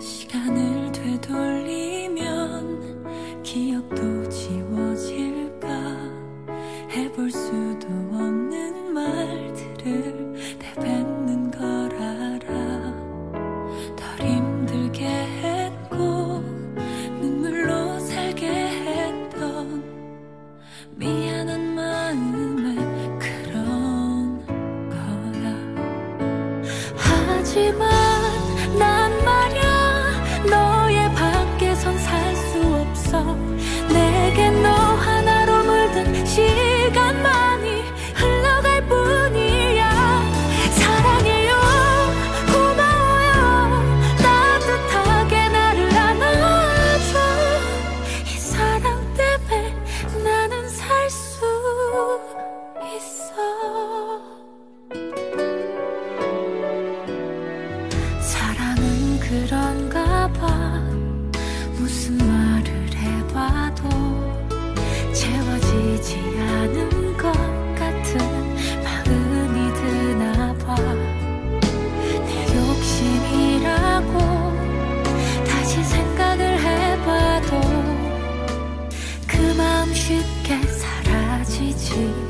시간을 되돌리면 기억도 지워질까? 해볼 수도 살 수 있어. 사랑은 그런가 봐. 무슨 말을 해봐도 채워지지 않은 것 같은 마음이 드나 봐내 욕심이라고 다시 생각을 해봐도 그 마음 쉽게 사